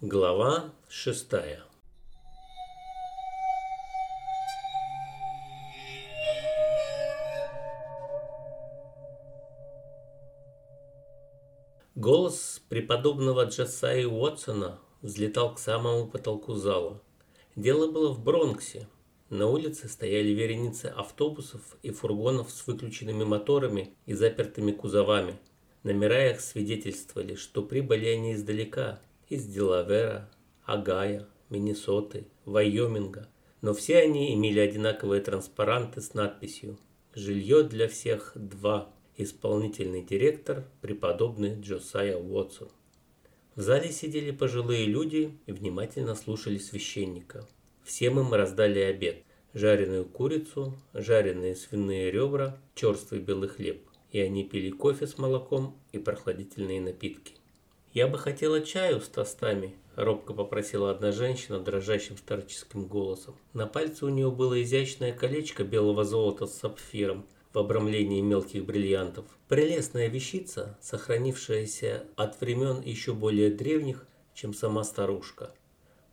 Глава шестая Голос преподобного Джасаи Уотсона взлетал к самому потолку зала. Дело было в Бронксе. На улице стояли вереницы автобусов и фургонов с выключенными моторами и запертыми кузовами. Номера их свидетельствовали, что прибыли они издалека, из Делавера, Агая, Миннесоты, Вайоминга. Но все они имели одинаковые транспаранты с надписью «Жилье для всех два исполнительный директор, преподобный Джосайя Уотсон. В зале сидели пожилые люди и внимательно слушали священника. Всем им раздали обед. Жареную курицу, жареные свиные ребра, черствый белый хлеб. И они пили кофе с молоком и прохладительные напитки. «Я бы хотела чаю с тостами», – робко попросила одна женщина дрожащим старческим голосом. На пальце у нее было изящное колечко белого золота с сапфиром – в обрамлении мелких бриллиантов. Прелестная вещица, сохранившаяся от времен еще более древних, чем сама старушка.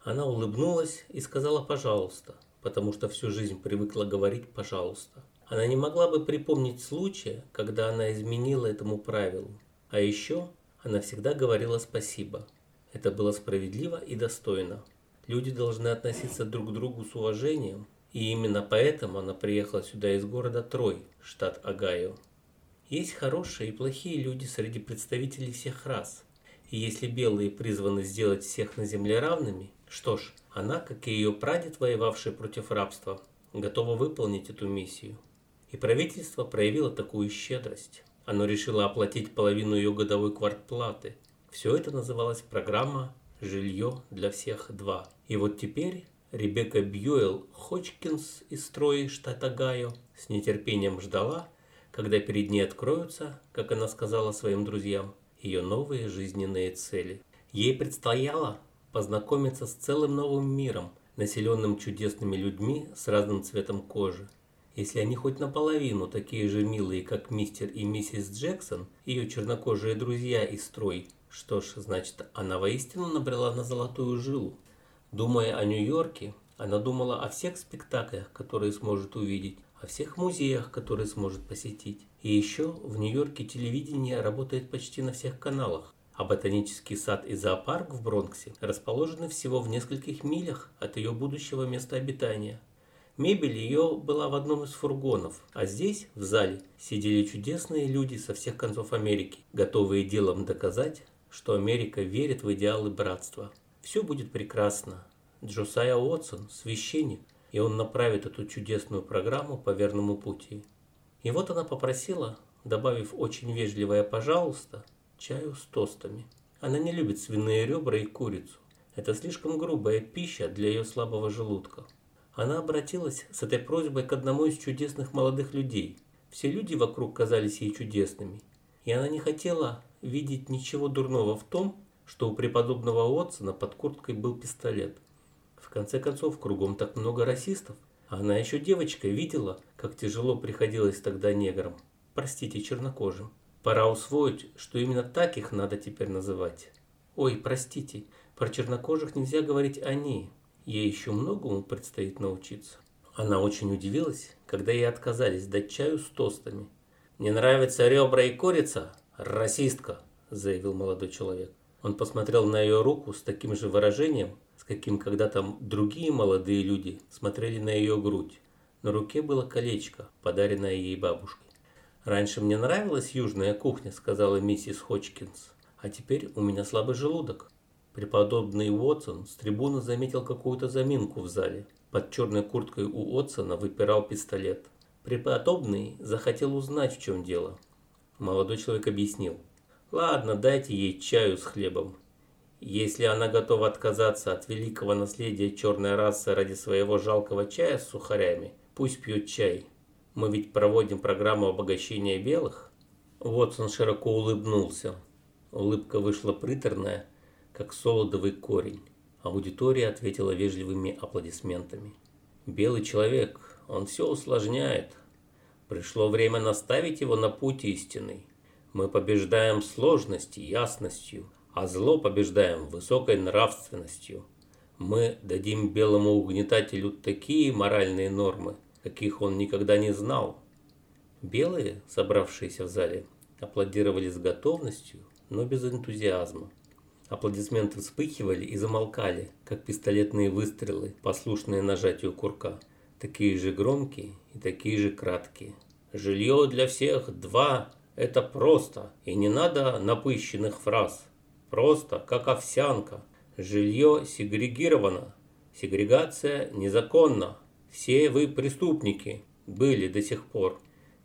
Она улыбнулась и сказала «пожалуйста», потому что всю жизнь привыкла говорить «пожалуйста». Она не могла бы припомнить случая, когда она изменила этому правилу. А еще она всегда говорила «спасибо». Это было справедливо и достойно. Люди должны относиться друг к другу с уважением, и именно поэтому она приехала сюда из города Трой, штат Огайо. Есть хорошие и плохие люди среди представителей всех рас. И если белые призваны сделать всех на земле равными, что ж, она, как и ее прадед, воевавший против рабства, готова выполнить эту миссию. И правительство проявило такую щедрость. Оно решило оплатить половину ее годовой квартплаты. Все это называлось программа «Жилье для всех два». И вот теперь Ребекка Бьюэлл Ходжкинс из Трои, штата Гайо, с нетерпением ждала, когда перед ней откроются, как она сказала своим друзьям, ее новые жизненные цели. Ей предстояло познакомиться с целым новым миром, населенным чудесными людьми с разным цветом кожи. Если они хоть наполовину такие же милые, как мистер и миссис Джексон, ее чернокожие друзья из Трой, что ж, значит, она воистину набрела на золотую жилу. Думая о Нью-Йорке, она думала о всех спектаклях, которые сможет увидеть, о всех музеях, которые сможет посетить. И еще в Нью-Йорке телевидение работает почти на всех каналах, а ботанический сад и зоопарк в Бронксе расположены всего в нескольких милях от ее будущего места обитания. Мебель ее была в одном из фургонов, а здесь, в зале, сидели чудесные люди со всех концов Америки, готовые делом доказать, что Америка верит в идеалы братства. Все будет прекрасно. Джосайя Уотсон – священник, и он направит эту чудесную программу по верному пути. И вот она попросила, добавив очень вежливое «пожалуйста», чаю с тостами. Она не любит свиные ребра и курицу. Это слишком грубая пища для ее слабого желудка. Она обратилась с этой просьбой к одному из чудесных молодых людей. Все люди вокруг казались ей чудесными. И она не хотела видеть ничего дурного в том, что у преподобного Уотсона под курткой был пистолет. В конце концов, кругом так много расистов. А она еще девочкой видела, как тяжело приходилось тогда неграм. Простите, чернокожим. Пора усвоить, что именно так их надо теперь называть. Ой, простите, про чернокожих нельзя говорить «они». Ей еще многому предстоит научиться. Она очень удивилась, когда ей отказались дать чаю с тостами. «Не нравятся ребра и курица? Расистка!» – заявил молодой человек. Он посмотрел на ее руку с таким же выражением, с каким когда-то другие молодые люди смотрели на ее грудь. На руке было колечко, подаренное ей бабушкой. «Раньше мне нравилась южная кухня», — сказала миссис Ходжкинс. «А теперь у меня слабый желудок». Преподобный Уотсон с трибуны заметил какую-то заминку в зале. Под черной курткой у Уотсона выпирал пистолет. Преподобный захотел узнать, в чем дело. Молодой человек объяснил. Ладно, дайте ей чаю с хлебом. Если она готова отказаться от великого наследия черной расы ради своего жалкого чая с сухарями, пусть пьет чай. Мы ведь проводим программу обогащения белых. Вотсон широко улыбнулся. Улыбка вышла приторная, как солодовый корень. Аудитория ответила вежливыми аплодисментами. Белый человек, он все усложняет. Пришло время наставить его на путь истинный. Мы побеждаем сложности ясностью, а зло побеждаем высокой нравственностью. Мы дадим белому угнетателю такие моральные нормы, каких он никогда не знал. Белые, собравшиеся в зале, аплодировали с готовностью, но без энтузиазма. Аплодисменты вспыхивали и замолкали, как пистолетные выстрелы, послушные нажатию курка. Такие же громкие и такие же краткие. Жилье для всех два – это просто, и не надо напыщенных фраз. Просто, как овсянка. Жилье сегрегировано. Сегрегация незаконна. Все вы преступники были до сих пор.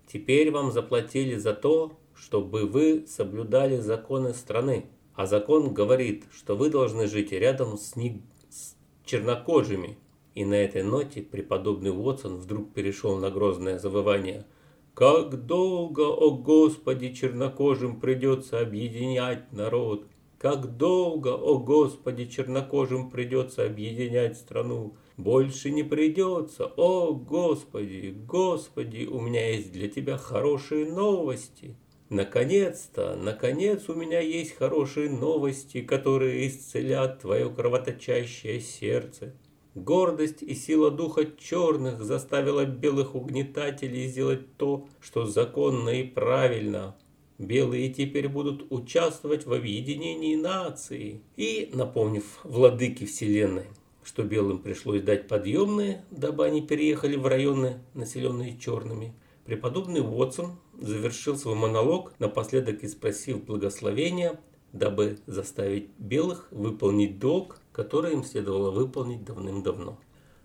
Теперь вам заплатили за то, чтобы вы соблюдали законы страны. А закон говорит, что вы должны жить рядом с, не... с чернокожими. И на этой ноте преподобный Уотсон вдруг перешел на грозное завывание. «Как долго, о Господи, чернокожим придется объединять народ! Как долго, о Господи, чернокожим придется объединять страну! Больше не придется, о Господи, Господи, у меня есть для Тебя хорошие новости!» Наконец-то, наконец у меня есть хорошие новости, которые исцелят твое кровоточащее сердце. Гордость и сила духа черных заставила белых угнетателей сделать то, что законно и правильно. Белые теперь будут участвовать в объединении нации. И, напомнив владыке вселенной, что белым пришлось дать подъемные, дабы они переехали в районы, населенные черными, Преподобный Уотсон завершил свой монолог, напоследок и спросив благословения, дабы заставить белых выполнить долг, который им следовало выполнить давным-давно.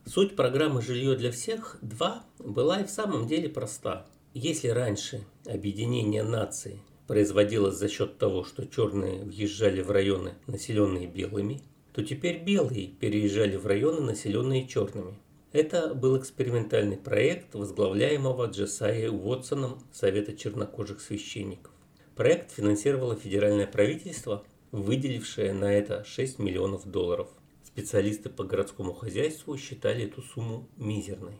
Суть программы «Жилье для всех 2» была и в самом деле проста. Если раньше объединение наций производилось за счет того, что черные въезжали в районы, населенные белыми, то теперь белые переезжали в районы, населенные черными. Это был экспериментальный проект возглавляемого Джесайей Уотсоном Совета чернокожих священников. Проект финансировало федеральное правительство, выделившее на это 6 миллионов долларов. Специалисты по городскому хозяйству считали эту сумму мизерной.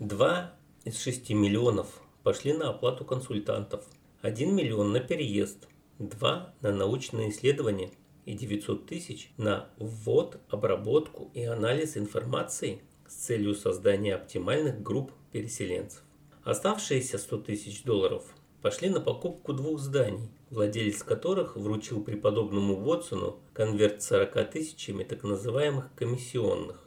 Два из 6 миллионов пошли на оплату консультантов, 1 миллион на переезд, 2 на научные исследования и 900 тысяч на ввод, обработку и анализ информации с целью создания оптимальных групп переселенцев. Оставшиеся 100 тысяч долларов пошли на покупку двух зданий, владелец которых вручил преподобному Вотсону конверт с 40 тысячами так называемых комиссионных.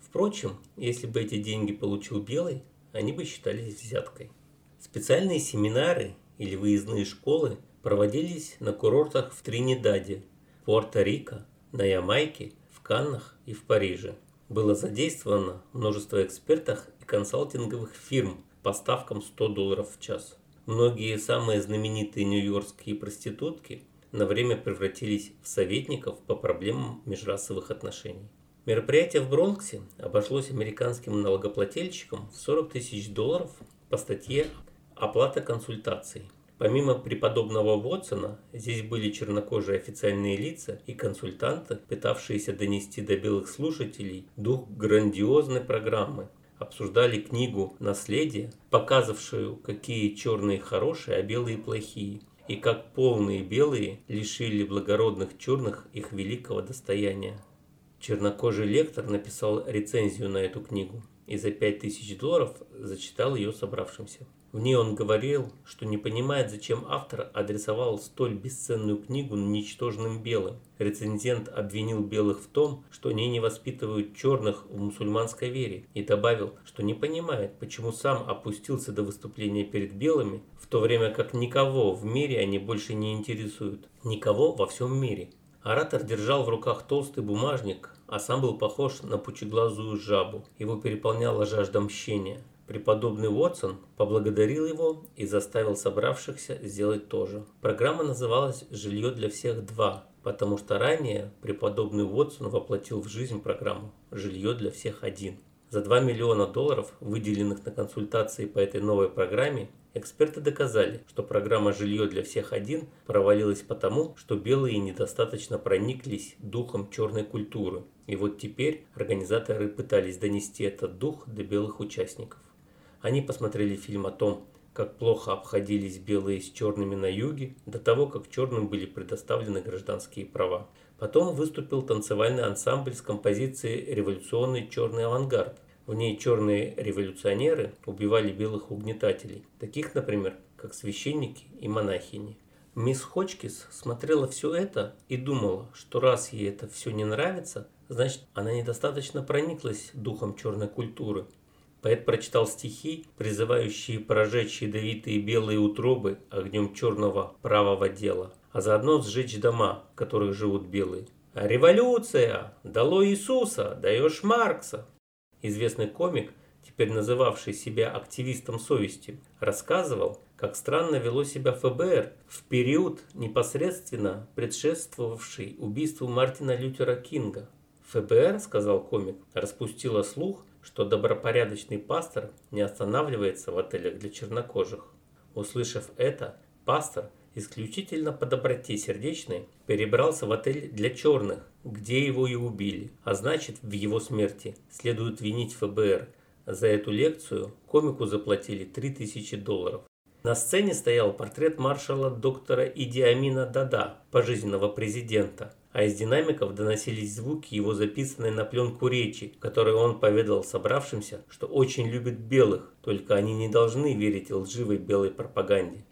Впрочем, если бы эти деньги получил Белый, они бы считались взяткой. Специальные семинары или выездные школы проводились на курортах в Тринидаде, Пуэрто-Рико, на Ямайке, в Каннах и в Париже было задействовано множество экспертов и консалтинговых фирм по ставкам 100 долларов в час. Многие самые знаменитые нью-йоркские проститутки на время превратились в советников по проблемам межрасовых отношений. Мероприятие в Бронксе обошлось американским налогоплательщикам в 40 тысяч долларов по статье «Оплата консультаций», Помимо преподобного Вотсона, здесь были чернокожие официальные лица и консультанты, пытавшиеся донести до белых слушателей дух грандиозной программы. Обсуждали книгу «Наследие», показывавшую, какие черные хорошие, а белые плохие, и как полные белые лишили благородных черных их великого достояния. Чернокожий лектор написал рецензию на эту книгу и за 5000 долларов зачитал ее собравшимся. В ней он говорил, что не понимает, зачем автор адресовал столь бесценную книгу ничтожным белым. Рецензент обвинил белых в том, что они не воспитывают черных в мусульманской вере, и добавил, что не понимает, почему сам опустился до выступления перед белыми, в то время как никого в мире они больше не интересуют. Никого во всем мире. Оратор держал в руках толстый бумажник, а сам был похож на пучеглазую жабу. Его переполняла жажда мщения. Преподобный Уотсон поблагодарил его и заставил собравшихся сделать то же. Программа называлась «Жилье для всех 2», потому что ранее преподобный Уотсон воплотил в жизнь программу «Жилье для всех 1». За 2 миллиона долларов, выделенных на консультации по этой новой программе, эксперты доказали, что программа «Жилье для всех 1» провалилась потому, что белые недостаточно прониклись духом черной культуры. И вот теперь организаторы пытались донести этот дух до белых участников. Они посмотрели фильм о том, как плохо обходились белые с черными на юге, до того, как черным были предоставлены гражданские права. Потом выступил танцевальный ансамбль с композицией «Революционный черный авангард». В ней черные революционеры убивали белых угнетателей, таких, например, как священники и монахини. Мисс Хочкис смотрела все это и думала, что раз ей это все не нравится, значит она недостаточно прониклась духом черной культуры. Поэт прочитал стихи, призывающие прожечь ядовитые белые утробы огнем черного правого дела – а заодно сжечь дома, в которых живут белые. «Революция! Дало Иисуса! Даешь Маркса!» Известный комик, теперь называвший себя активистом совести, рассказывал, как странно вело себя ФБР в период, непосредственно предшествовавший убийству Мартина Лютера Кинга. ФБР, сказал комик, распустила слух, что добропорядочный пастор не останавливается в отелях для чернокожих. Услышав это, пастор – исключительно по доброте сердечной, перебрался в отель для черных, где его и убили. А значит, в его смерти следует винить ФБР. За эту лекцию комику заплатили 3000 долларов. На сцене стоял портрет маршала доктора Идиамина Дада, пожизненного президента, а из динамиков доносились звуки его записанной на пленку речи, в которой он поведал собравшимся, что очень любит белых, только они не должны верить лживой белой пропаганде.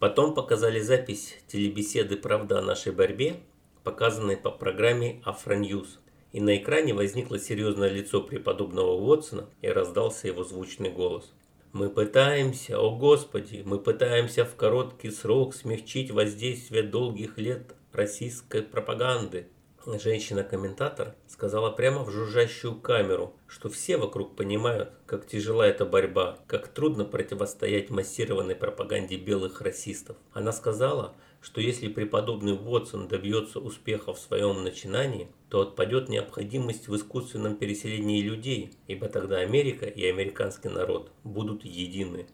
Потом показали запись телебеседы «Правда о нашей борьбе», показанной по программе «Афроньюз». И на экране возникло серьезное лицо преподобного Уотсона и раздался его звучный голос. «Мы пытаемся, о Господи, мы пытаемся в короткий срок смягчить воздействие долгих лет расистской пропаганды. Женщина-комментатор сказала прямо в жужжащую камеру, что все вокруг понимают, как тяжела эта борьба, как трудно противостоять массированной пропаганде белых расистов. Она сказала, что если преподобный Уотсон добьется успеха в своем начинании, то отпадет необходимость в искусственном переселении людей, ибо тогда Америка и американский народ будут едины.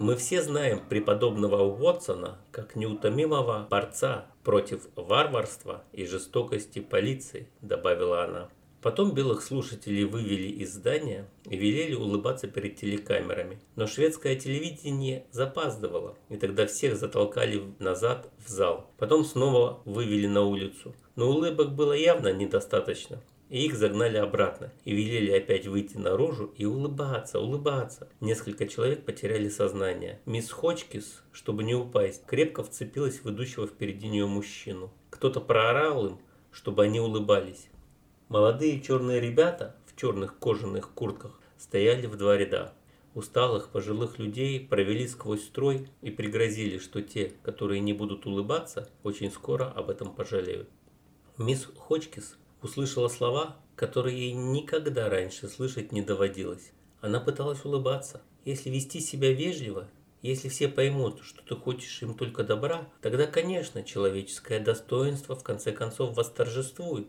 Мы все знаем преподобного Уотсона как неутомимого борца против варварства и жестокости полиции, добавила она. Потом белых слушателей вывели из здания и велели улыбаться перед телекамерами. Но шведское телевидение запаздывало, и тогда всех затолкали назад в зал. Потом снова вывели на улицу. Но улыбок было явно недостаточно и их загнали обратно и велели опять выйти наружу и улыбаться, улыбаться. Несколько человек потеряли сознание. Мисс Хочкис, чтобы не упасть, крепко вцепилась в идущего впереди нее мужчину. Кто-то проорал им, чтобы они улыбались. Молодые черные ребята в черных кожаных куртках стояли в два ряда. Усталых пожилых людей провели сквозь строй и пригрозили, что те, которые не будут улыбаться, очень скоро об этом пожалеют. Мисс Хочкис услышала слова, которые ей никогда раньше слышать не доводилось. Она пыталась улыбаться. Если вести себя вежливо, если все поймут, что ты хочешь им только добра, тогда, конечно, человеческое достоинство в конце концов восторжествует.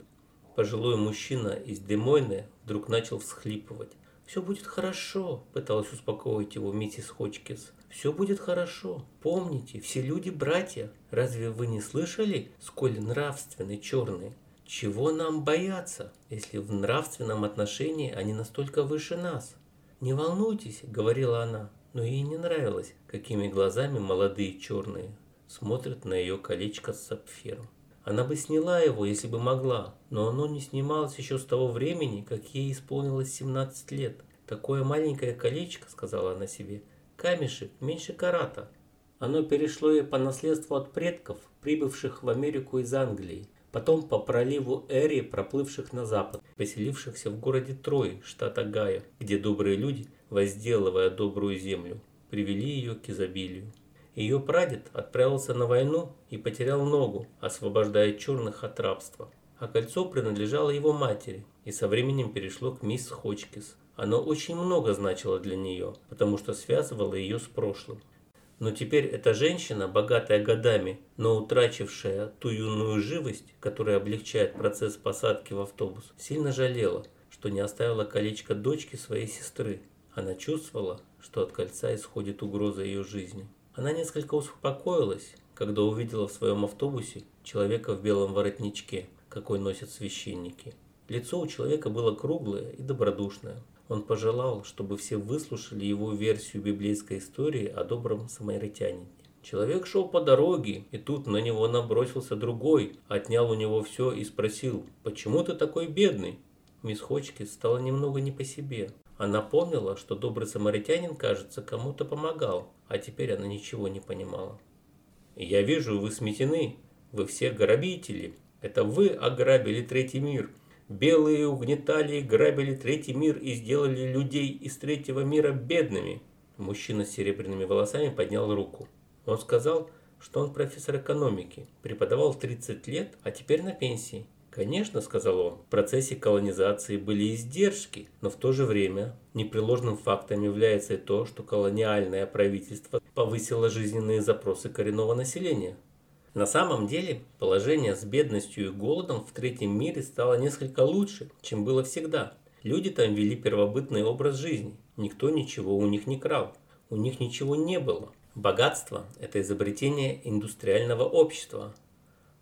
Пожилой мужчина из Демойны вдруг начал всхлипывать. «Все будет хорошо», – пыталась успокоить его миссис Хочкис. «Все будет хорошо. Помните, все люди братья. Разве вы не слышали, сколь нравственны черные? Чего нам бояться, если в нравственном отношении они настолько выше нас? Не волнуйтесь, говорила она, но ей не нравилось, какими глазами молодые черные смотрят на ее колечко с сапфиром. Она бы сняла его, если бы могла, но оно не снималось еще с того времени, как ей исполнилось 17 лет. Такое маленькое колечко, сказала она себе, камешек меньше карата. Оно перешло ей по наследству от предков, прибывших в Америку из Англии потом по проливу Эри, проплывших на запад, поселившихся в городе Трой, штата Гая, где добрые люди, возделывая добрую землю, привели ее к изобилию. Ее прадед отправился на войну и потерял ногу, освобождая черных от рабства. А кольцо принадлежало его матери и со временем перешло к мисс Хочкис. Оно очень много значило для нее, потому что связывало ее с прошлым. Но теперь эта женщина, богатая годами, но утрачившая ту юную живость, которая облегчает процесс посадки в автобус, сильно жалела, что не оставила колечко дочки своей сестры. Она чувствовала, что от кольца исходит угроза ее жизни. Она несколько успокоилась, когда увидела в своем автобусе человека в белом воротничке, какой носят священники. Лицо у человека было круглое и добродушное. Он пожелал, чтобы все выслушали его версию библейской истории о добром самаритянине. Человек шел по дороге, и тут на него набросился другой, отнял у него все и спросил, «Почему ты такой бедный?» Мисс Хочкис стала немного не по себе. Она помнила, что добрый самаритянин, кажется, кому-то помогал, а теперь она ничего не понимала. «Я вижу, вы сметены. Вы все грабители. Это вы ограбили третий мир. Белые угнетали и грабили третий мир и сделали людей из третьего мира бедными». Мужчина с серебряными волосами поднял руку. Он сказал, что он профессор экономики, преподавал 30 лет, а теперь на пенсии. Конечно, сказал он, в процессе колонизации были издержки, но в то же время непреложным фактом является и то, что колониальное правительство повысило жизненные запросы коренного населения. На самом деле, положение с бедностью и голодом в третьем мире стало несколько лучше, чем было всегда. Люди там вели первобытный образ жизни, никто ничего у них не крал, у них ничего не было. Богатство – это изобретение индустриального общества.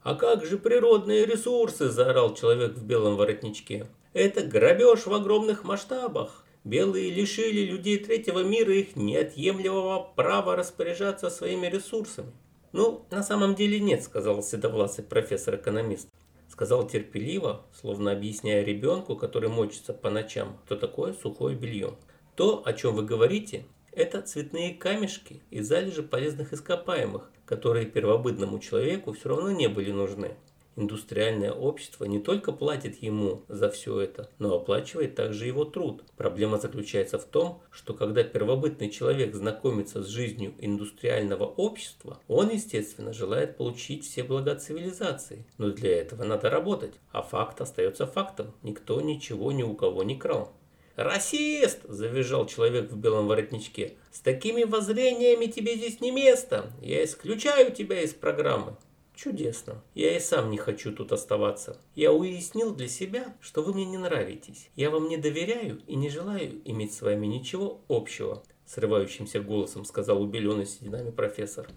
«А как же природные ресурсы?» – заорал человек в белом воротничке. «Это грабеж в огромных масштабах. Белые лишили людей третьего мира их неотъемлемого права распоряжаться своими ресурсами». «Ну, на самом деле нет», – сказал седовласый профессор-экономист. Сказал терпеливо, словно объясняя ребенку, который мочится по ночам, что такое сухое белье. То, о чем вы говорите, это цветные камешки и залежи полезных ископаемых, которые первобытному человеку все равно не были нужны. Индустриальное общество не только платит ему за все это, но оплачивает также его труд. Проблема заключается в том, что когда первобытный человек знакомится с жизнью индустриального общества, он, естественно, желает получить все блага цивилизации. Но для этого надо работать, а факт остается фактом. Никто ничего ни у кого не крал. «Расист!» – завизжал человек в белом воротничке. «С такими воззрениями тебе здесь не место. Я исключаю тебя из программы». Чудесно. Я и сам не хочу тут оставаться. Я уяснил для себя, что вы мне не нравитесь. Я вам не доверяю и не желаю иметь с вами ничего общего. Срывающимся голосом сказал убеленный сединами профессор.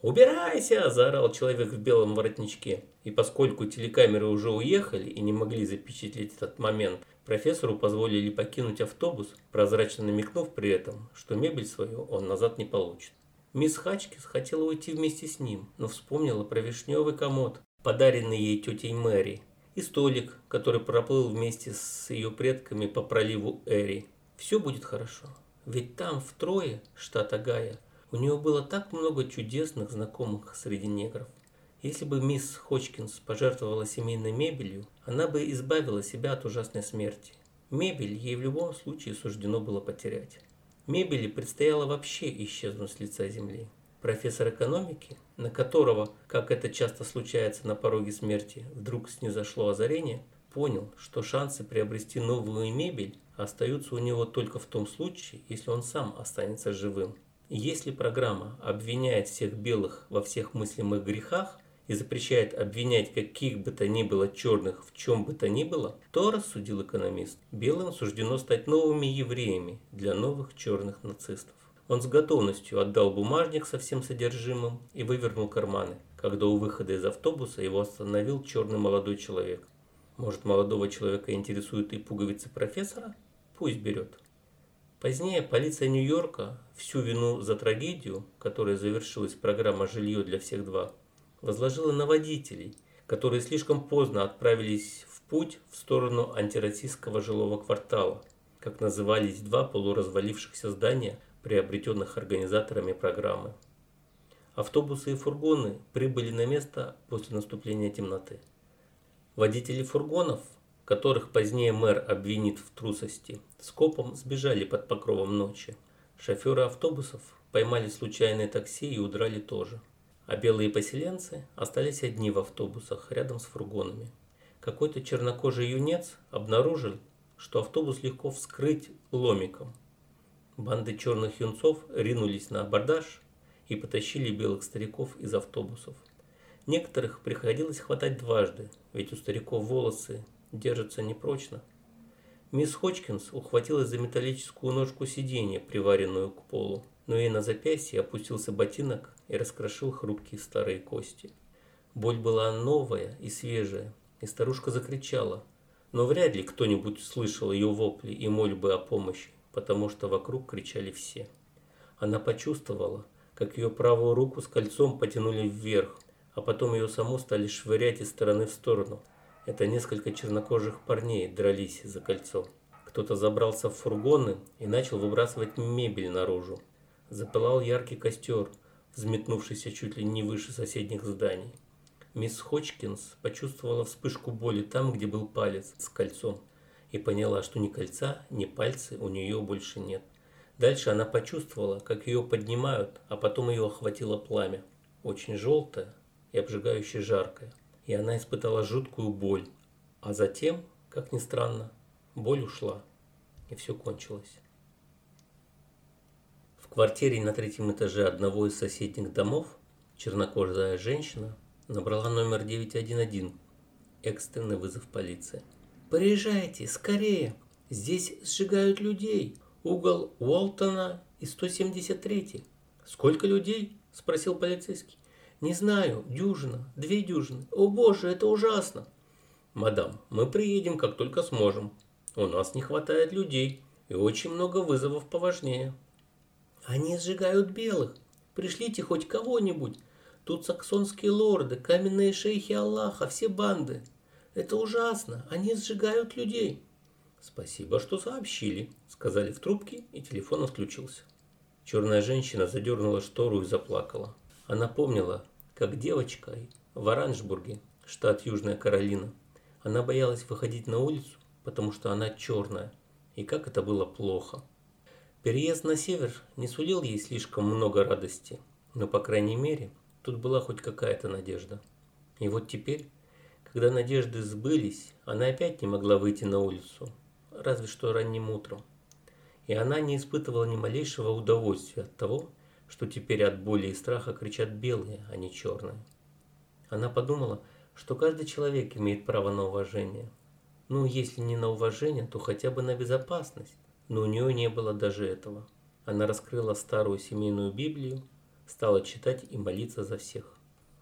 «Убирайся!» – заорал человек в белом воротничке. И поскольку телекамеры уже уехали и не могли запечатлеть этот момент, Профессору позволили покинуть автобус, прозрачно намекнув при этом, что мебель свою он назад не получит. Мисс Хачкис хотела уйти вместе с ним, но вспомнила про вишневый комод, подаренный ей тетей Мэри, и столик, который проплыл вместе с ее предками по проливу Эри. Все будет хорошо, ведь там, в Трое, штат Агая, у нее было так много чудесных знакомых среди негров. Если бы мисс Хочкинс пожертвовала семейной мебелью, она бы избавила себя от ужасной смерти. Мебель ей в любом случае суждено было потерять. Мебели предстояло вообще исчезнуть с лица земли. Профессор экономики, на которого, как это часто случается на пороге смерти, вдруг снизошло озарение, понял, что шансы приобрести новую мебель остаются у него только в том случае, если он сам останется живым. Если программа обвиняет всех белых во всех мыслимых грехах, и запрещает обвинять каких бы то ни было черных в чем бы то ни было, то, рассудил экономист, белым суждено стать новыми евреями для новых черных нацистов. Он с готовностью отдал бумажник со всем содержимым и вывернул карманы, когда у выхода из автобуса его остановил черный молодой человек. Может, молодого человека интересуют и пуговицы профессора? Пусть берет. Позднее полиция Нью-Йорка всю вину за трагедию, которая завершилась программа «Жилье для всех два», возложила на водителей, которые слишком поздно отправились в путь в сторону антироссийского жилого квартала, как назывались два полуразвалившихся здания, приобретенных организаторами программы. Автобусы и фургоны прибыли на место после наступления темноты. Водители фургонов, которых позднее мэр обвинит в трусости, скопом сбежали под покровом ночи. Шоферы автобусов поймали случайное такси и удрали тоже а белые поселенцы остались одни в автобусах рядом с фургонами. Какой-то чернокожий юнец обнаружил, что автобус легко вскрыть ломиком. Банды черных юнцов ринулись на абордаж и потащили белых стариков из автобусов. Некоторых приходилось хватать дважды, ведь у стариков волосы держатся непрочно. Мисс Хочкинс ухватилась за металлическую ножку сиденья, приваренную к полу но и на запястье опустился ботинок и раскрошил хрупкие старые кости. Боль была новая и свежая, и старушка закричала, Но вряд ли кто-нибудь слышал ее вопли и мольбы о помощи, потому что вокруг кричали все. Она почувствовала, как ее правую руку с кольцом потянули вверх, а потом ее саму стали швырять из стороны в сторону. Это несколько чернокожих парней дрались за кольцо. Кто-то забрался в фургоны и начал выбрасывать мебель наружу. Запылал яркий костер, взметнувшийся чуть ли не выше соседних зданий. Мисс Хочкинс почувствовала вспышку боли там, где был палец с кольцом, и поняла, что ни кольца, ни пальцы у нее больше нет. Дальше она почувствовала, как ее поднимают, а потом ее охватило пламя. Очень желтое и обжигающе жаркое. И она испытала жуткую боль. А затем, как ни странно, боль ушла. И все кончилось. Квартире на третьем этаже одного из соседних домов чернокожая женщина набрала номер 911. Экстренный вызов полиции. «Приезжайте, скорее! Здесь сжигают людей!» угол Уолтона и 173. Сколько людей? Спросил полицейский. Не знаю, дюжина, две дюжины. О боже, это ужасно. Мадам, мы приедем, как только сможем. У нас не хватает людей и очень много вызовов поважнее. Они сжигают белых. Пришлите хоть кого-нибудь. Тут саксонские лорды, каменные шейхи Аллаха, все банды. Это ужасно. Они сжигают людей. «Спасибо, что сообщили», — сказали в трубке, и телефон отключился. Черная женщина задернула штору и заплакала. Она помнила, как девочкой в Оранжбурге, штат Южная Каролина, она боялась выходить на улицу, потому что она черная, и как это было плохо. Переезд на север не сулил ей слишком много радости, но, по крайней мере, тут была хоть какая-то надежда. И вот теперь, когда надежды сбылись, она опять не могла выйти на улицу, разве что ранним утром. И она не испытывала ни малейшего удовольствия от того, что теперь от боли и страха кричат белые, а не черные. Она подумала, что каждый человек имеет право на уважение. Ну, если не на уважение, то хотя бы на безопасность. Но у нее не было даже этого. Она раскрыла старую семейную Библию, стала читать и молиться за всех.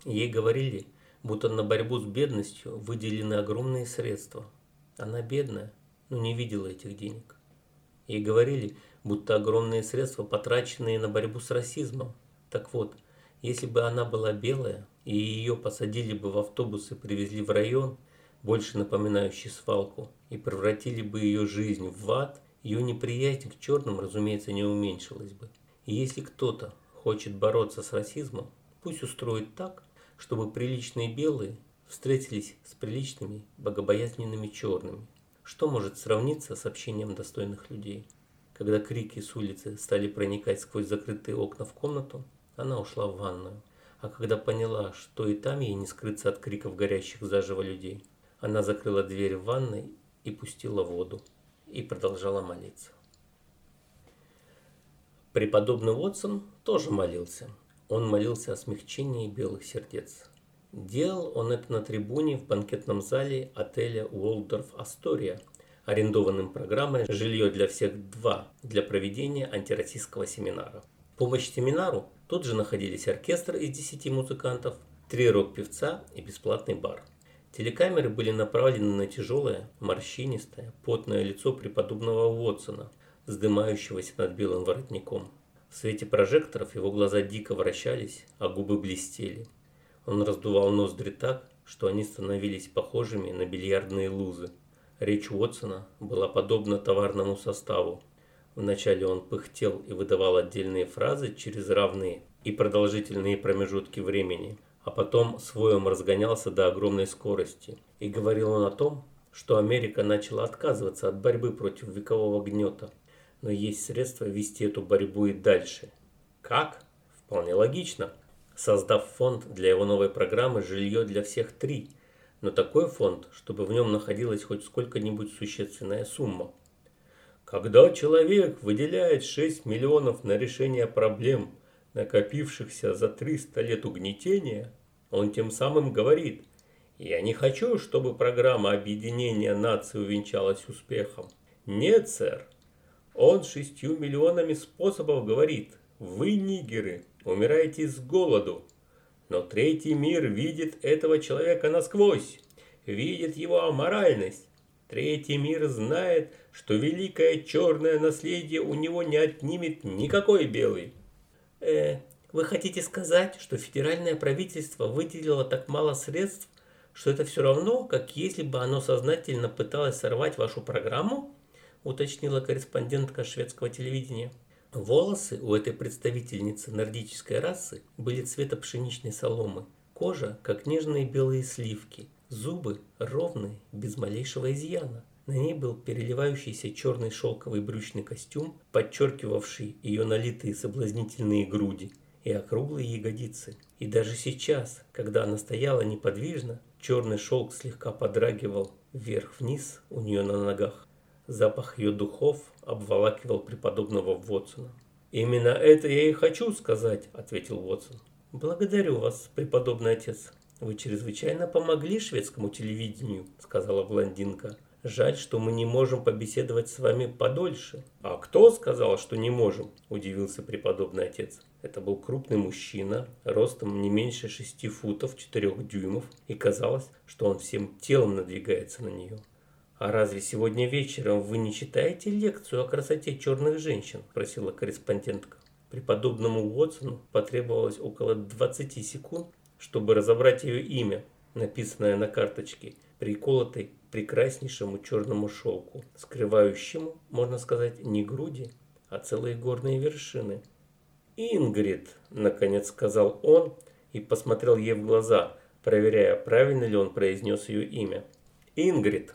Ей говорили, будто на борьбу с бедностью выделены огромные средства. Она бедная, но не видела этих денег. Ей говорили, будто огромные средства, потраченные на борьбу с расизмом. Так вот, если бы она была белая, и ее посадили бы в автобус и привезли в район, больше напоминающий свалку, и превратили бы ее жизнь в ад, ее неприязнь к черным, разумеется, не уменьшилась бы. И если кто-то хочет бороться с расизмом, пусть устроит так, чтобы приличные белые встретились с приличными, богобоязненными черными. Что может сравниться с общением достойных людей? Когда крики с улицы стали проникать сквозь закрытые окна в комнату, она ушла в ванную. А когда поняла, что и там ей не скрыться от криков горящих заживо людей, она закрыла дверь в ванной и пустила воду. И продолжала молиться. Преподобный Уотсон тоже молился. Он молился о смягчении белых сердец. Делал он это на трибуне в банкетном зале отеля Уолдорф Астория, арендованным программой «Жилье для всех 2» для проведения антироссийского семинара. Помощь семинару тут же находились оркестр из 10 музыкантов, три рок-певца и бесплатный бар. Телекамеры были направлены на тяжелое, морщинистое, потное лицо преподобного Уотсона, вздымающегося над белым воротником. В свете прожекторов его глаза дико вращались, а губы блестели. Он раздувал ноздри так, что они становились похожими на бильярдные лузы. Речь Уотсона была подобна товарному составу. Вначале он пыхтел и выдавал отдельные фразы через равные и продолжительные промежутки времени, а потом своем разгонялся до огромной скорости. И говорил он о том, что Америка начала отказываться от борьбы против векового гнета, но есть средства вести эту борьбу и дальше. Как? Вполне логично – создав фонд для его новой программы «Жилье для всех три», но такой фонд, чтобы в нем находилась хоть сколько-нибудь существенная сумма. Когда человек выделяет 6 миллионов на решение проблем, накопившихся за 300 лет угнетения, он тем самым говорит «Я не хочу, чтобы программа объединения наций увенчалась успехом». Нет, сэр. Он шестью миллионами способов говорит «Вы нигеры, умираете с голоду. Но третий мир видит этого человека насквозь, видит его аморальность. Третий мир знает, что великое черное наследие у него не отнимет никакой белый. Э, вы хотите сказать, что федеральное правительство выделило так мало средств, что это все равно, как если бы оно сознательно пыталось сорвать вашу программу? Уточнила корреспондентка шведского телевидения. Волосы у этой представительницы нордической расы были цвета пшеничной соломы, кожа, как нежные белые сливки, зубы ровные, без малейшего изъяна. На ней был переливающийся черный шелковый брючный костюм, подчеркивавший ее налитые соблазнительные груди и округлые ягодицы. И даже сейчас, когда она стояла неподвижно, черный шелк слегка подрагивал вверх-вниз у нее на ногах. Запах ее духов обволакивал преподобного Вотсона. «Именно это я и хочу сказать», – ответил Вотсон. «Благодарю вас, преподобный отец. Вы чрезвычайно помогли шведскому телевидению», – сказала блондинка. «Жаль, что мы не можем побеседовать с вами подольше». «А кто сказал, что не можем?» – удивился преподобный отец. Это был крупный мужчина, ростом не меньше шести футов четырех дюймов, и казалось, что он всем телом надвигается на нее. «А разве сегодня вечером вы не читаете лекцию о красоте черных женщин?» – просила корреспондентка. Преподобному Уотсону потребовалось около 20 секунд, чтобы разобрать ее имя, написанное на карточке, приколотой прекраснейшему черному шелку, скрывающему, можно сказать, не груди, а целые горные вершины. «Ингрид», – наконец сказал он и посмотрел ей в глаза, проверяя, правильно ли он произнес ее имя. «Ингрид».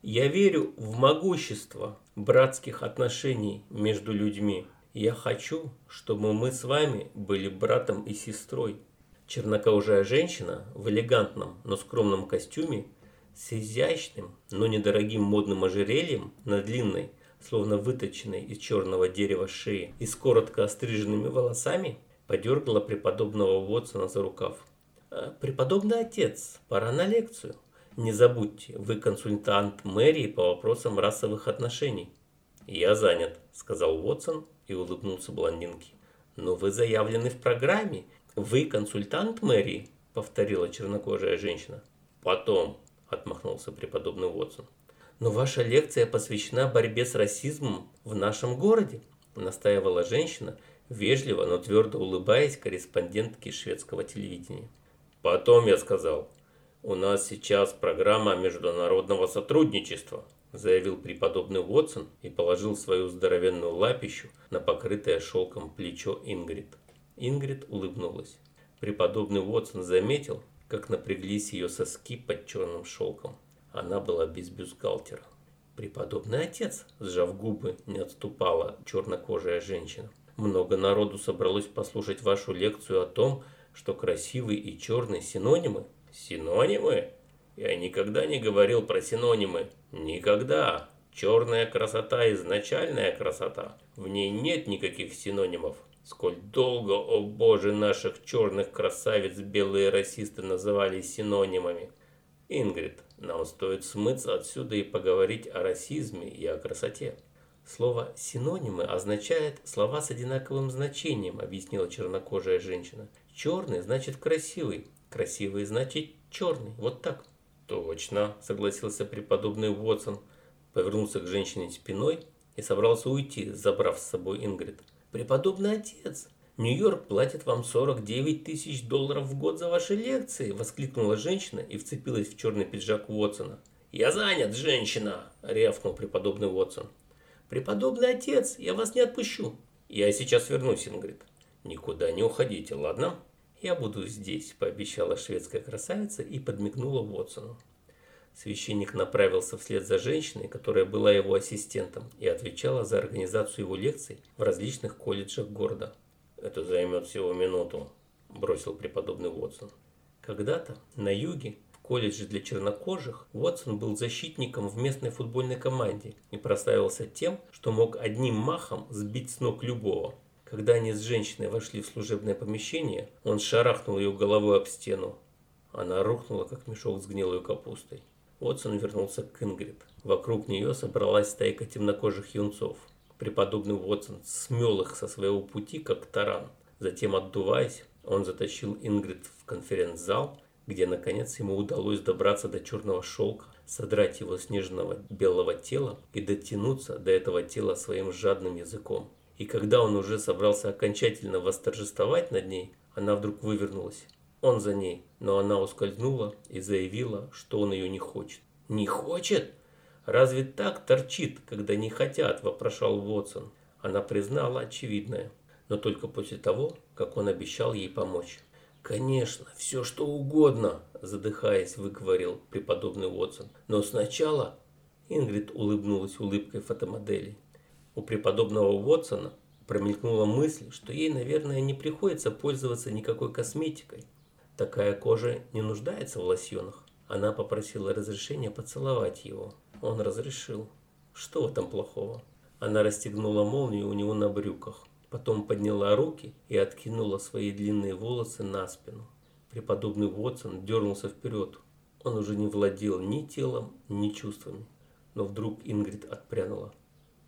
Я верю в могущество братских отношений между людьми. Я хочу, чтобы мы с вами были братом и сестрой. Чернокожая женщина в элегантном, но скромном костюме с изящным, но недорогим модным ожерельем на длинной, словно выточенной из черного дерева шеи и с коротко остриженными волосами, подергала преподобного Вотсона за рукав. «Э, «Преподобный отец, пора на лекцию». Не забудьте, вы консультант мэрии по вопросам расовых отношений. Я занят, сказал Уотсон и улыбнулся блондинке. Но вы заявлены в программе. Вы консультант мэрии, повторила чернокожая женщина. Потом, отмахнулся преподобный Уотсон. Но ваша лекция посвящена борьбе с расизмом в нашем городе, настаивала женщина, вежливо, но твердо улыбаясь корреспондентке шведского телевидения. Потом я сказал, «У нас сейчас программа международного сотрудничества», заявил преподобный Уотсон и положил свою здоровенную лапищу на покрытое шелком плечо Ингрид. Ингрид улыбнулась. Преподобный Уотсон заметил, как напряглись ее соски под черным шелком. Она была без бюстгальтера. «Преподобный отец», сжав губы, не отступала чернокожая женщина. «Много народу собралось послушать вашу лекцию о том, что красивый и черный синонимы. Синонимы? Я никогда не говорил про синонимы. Никогда. Черная красота – изначальная красота. В ней нет никаких синонимов. Сколь долго, о боже, наших черных красавиц белые расисты называли синонимами. Ингрид, нам стоит смыться отсюда и поговорить о расизме и о красоте. Слово «синонимы» означает слова с одинаковым значением, объяснила чернокожая женщина. Черный значит красивый, Красивый значит черный. Вот так. Точно, согласился преподобный Уотсон. Повернулся к женщине спиной и собрался уйти, забрав с собой Ингрид. Преподобный отец, Нью-Йорк платит вам 49 тысяч долларов в год за ваши лекции, воскликнула женщина и вцепилась в черный пиджак Уотсона. «Я занят, женщина!» – рявкнул преподобный Уотсон. «Преподобный отец, я вас не отпущу!» «Я сейчас вернусь, Ингрид. Никуда не уходите, ладно?» «Я буду здесь», – пообещала шведская красавица и подмигнула Уотсону. Священник направился вслед за женщиной, которая была его ассистентом и отвечала за организацию его лекций в различных колледжах города. «Это займет всего минуту», – бросил преподобный Уотсон. Когда-то на юге в колледже для чернокожих Уотсон был защитником в местной футбольной команде и прославился тем, что мог одним махом сбить с ног любого. Когда они с женщиной вошли в служебное помещение, он шарахнул ее головой об стену. Она рухнула, как мешок с гнилой капустой. Отсон вернулся к Ингрид. Вокруг нее собралась стайка темнокожих юнцов. Преподобный Уотсон смел их со своего пути, как таран. Затем, отдуваясь, он затащил Ингрид в конференц-зал, где, наконец, ему удалось добраться до черного шелка, содрать его с нежного белого тела и дотянуться до этого тела своим жадным языком. И когда он уже собрался окончательно восторжествовать над ней, она вдруг вывернулась. Он за ней, но она ускользнула и заявила, что он ее не хочет. «Не хочет? Разве так торчит, когда не хотят?» – вопрошал Вотсон. Она признала очевидное, но только после того, как он обещал ей помочь. «Конечно, все что угодно», – задыхаясь, выговорил преподобный Уотсон. «Но сначала...» Ингрид улыбнулась улыбкой фотомодели. У преподобного Уотсона промелькнула мысль, что ей, наверное, не приходится пользоваться никакой косметикой. Такая кожа не нуждается в лосьонах. Она попросила разрешения поцеловать его. Он разрешил. Что в этом плохого? Она расстегнула молнию у него на брюках. Потом подняла руки и откинула свои длинные волосы на спину. Преподобный Уотсон дернулся вперед. Он уже не владел ни телом, ни чувствами. Но вдруг Ингрид отпрянула.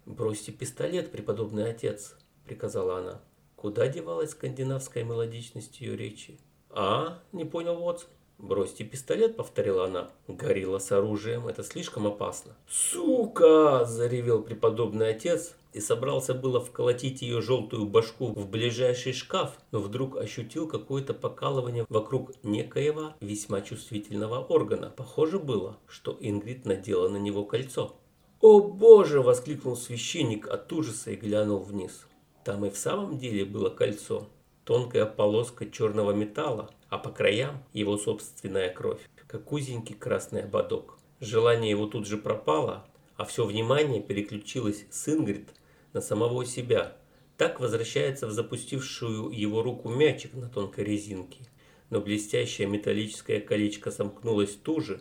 «Бросьте пистолет, преподобный отец», — приказала она. Куда девалась скандинавская мелодичность ее речи? «А?» — не понял Уотсон. «Бросьте пистолет», — повторила она. «Горилла с оружием, это слишком опасно». «Сука!» — заревел преподобный отец и собрался было вколотить ее желтую башку в ближайший шкаф, но вдруг ощутил какое-то покалывание вокруг некоего весьма чувствительного органа. Похоже было, что Ингрид надела на него кольцо. «О боже!» – воскликнул священник от ужаса и глянул вниз. Там и в самом деле было кольцо. Тонкая полоска черного металла, а по краям его собственная кровь, как узенький красный ободок. Желание его тут же пропало, а все внимание переключилось с Ингрид на самого себя. Так возвращается в запустившую его руку мячик на тонкой резинке. Но блестящее металлическое колечко сомкнулось туже,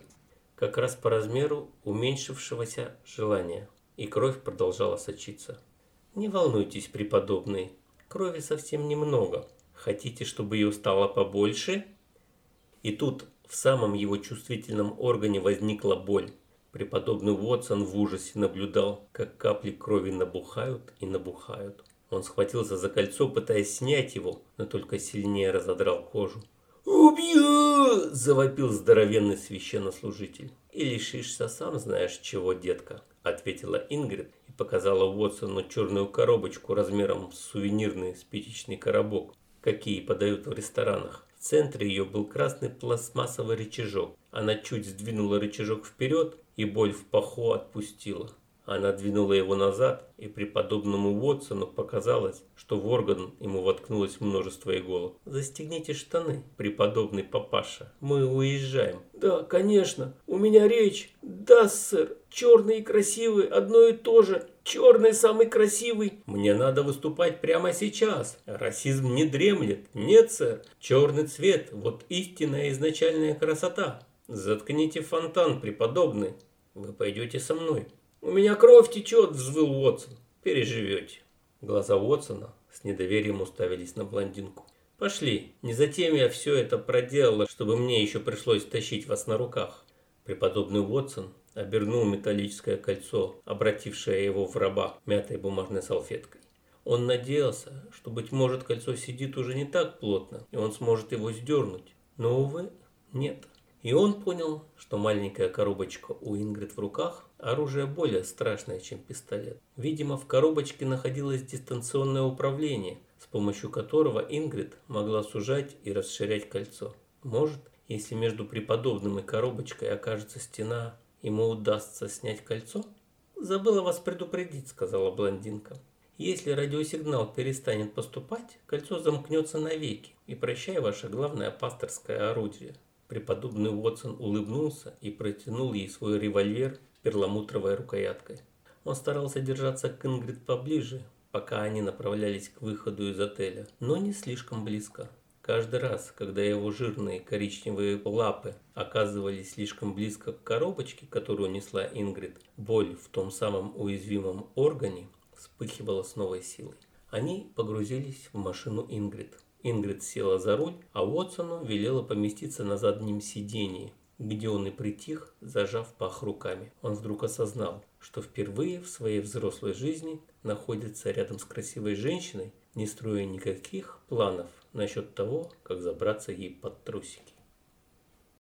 как раз по размеру уменьшившегося желания, и кровь продолжала сочиться. «Не волнуйтесь, преподобный, крови совсем немного. Хотите, чтобы ее стало побольше?» И тут в самом его чувствительном органе возникла боль. Преподобный Уотсон в ужасе наблюдал, как капли крови набухают и набухают. Он схватился за кольцо, пытаясь снять его, но только сильнее разодрал кожу. «Убью!» – завопил здоровенный священнослужитель. «И лишишься сам знаешь чего, детка», – ответила Ингрид и показала Уотсону черную коробочку размером с сувенирный спичечный коробок, какие подают в ресторанах. В центре ее был красный пластмассовый рычажок. Она чуть сдвинула рычажок вперед, и боль в паху отпустила. Она двинула его назад, и преподобному Уотсону показалось, что в орган ему воткнулось множество иголок. «Застегните штаны, преподобный папаша, мы уезжаем». «Да, конечно, у меня речь. Да, сэр, черный и красивый, одно и то же. Черный самый красивый. Мне надо выступать прямо сейчас. Расизм не дремлет. Нет, сэр. Черный цвет, вот истинная изначальная красота. Заткните фонтан, преподобный. Вы пойдете со мной. «У меня кровь течет!» – взвыл Уотсон. «Переживете». Глаза Уотсона с недоверием уставились на блондинку. «Пошли, не затем я все это проделала, чтобы мне еще пришлось тащить вас на руках». Преподобный Уотсон обернул металлическое кольцо, обратившее его в раба мятой бумажной салфеткой. Он надеялся, что, быть может, кольцо сидит уже не так плотно, и он сможет его сдернуть. Но, увы, нет. И он понял, что маленькая коробочка у Ингрид в руках – оружие более страшное, чем пистолет. Видимо, в коробочке находилось дистанционное управление, с помощью которого Ингрид могла сужать и расширять кольцо. Может, если между преподобным и коробочкой окажется стена, ему удастся снять кольцо? «Забыла вас предупредить», – сказала блондинка. Если радиосигнал перестанет поступать, кольцо замкнется навеки, и прощай ваше главное пасторское орудие. Преподобный Уотсон улыбнулся и протянул ей свой револьвер перламутровой рукояткой. Он старался держаться к Ингрид поближе, пока они направлялись к выходу из отеля, но не слишком близко. Каждый раз, когда его жирные коричневые лапы оказывались слишком близко к коробочке, которую несла Ингрид, боль в том самом уязвимом органе вспыхивала с новой силой. Они погрузились в машину Ингрид. Ингрид села за руль, а Уотсону велела поместиться на заднем сидении, где он и притих, зажав пах руками. Он вдруг осознал, что впервые в своей взрослой жизни находится рядом с красивой женщиной, не строя никаких планов насчет того, как забраться ей под трусики.